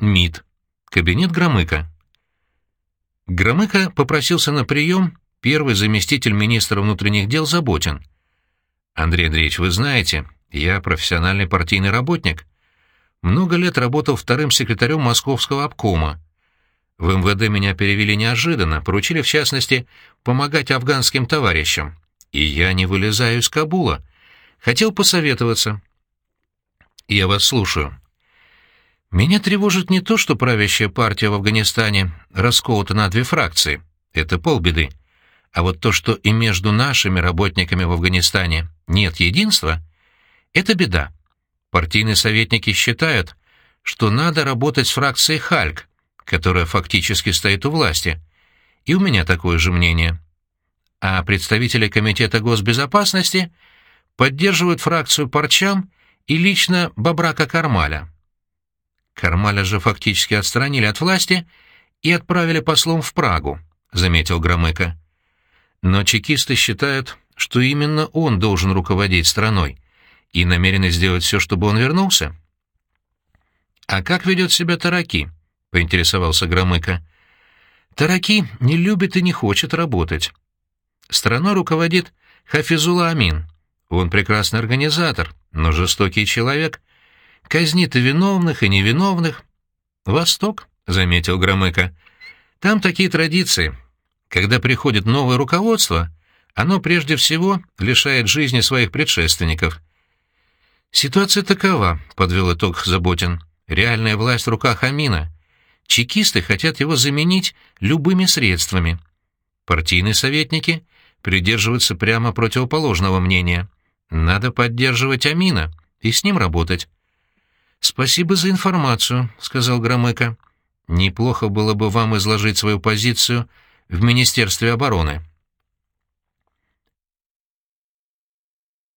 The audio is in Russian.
МИД. Кабинет Громыка. Громыко попросился на прием первый заместитель министра внутренних дел Заботин. «Андрей Андреевич, вы знаете, я профессиональный партийный работник. Много лет работал вторым секретарем московского обкома. В МВД меня перевели неожиданно, поручили, в частности, помогать афганским товарищам. И я не вылезаю из Кабула. Хотел посоветоваться. Я вас слушаю. Меня тревожит не то, что правящая партия в Афганистане расколота на две фракции. Это полбеды. А вот то, что и между нашими работниками в Афганистане нет единства, это беда. Партийные советники считают, что надо работать с фракцией «Хальк», которая фактически стоит у власти. И у меня такое же мнение. А представители Комитета госбезопасности поддерживают фракцию «Парчам» и лично Бабрака Кармаля. Кармаля же фактически отстранили от власти и отправили послом в Прагу, заметил Громыко. Но чекисты считают, что именно он должен руководить страной, и намерены сделать все, чтобы он вернулся. «А как ведет себя Тараки?» — поинтересовался Громыко. «Тараки не любит и не хочет работать. Страной руководит Хафизула Амин. Он прекрасный организатор, но жестокий человек, казнит и виновных, и невиновных. Восток, — заметил Громыко, — там такие традиции. Когда приходит новое руководство, оно прежде всего лишает жизни своих предшественников. Ситуация такова, — подвел итог Заботин. Реальная власть в руках Амина. Чекисты хотят его заменить любыми средствами. Партийные советники придерживаются прямо противоположного мнения. Надо поддерживать Амина и с ним работать. «Спасибо за информацию», — сказал Громыко. «Неплохо было бы вам изложить свою позицию в Министерстве обороны».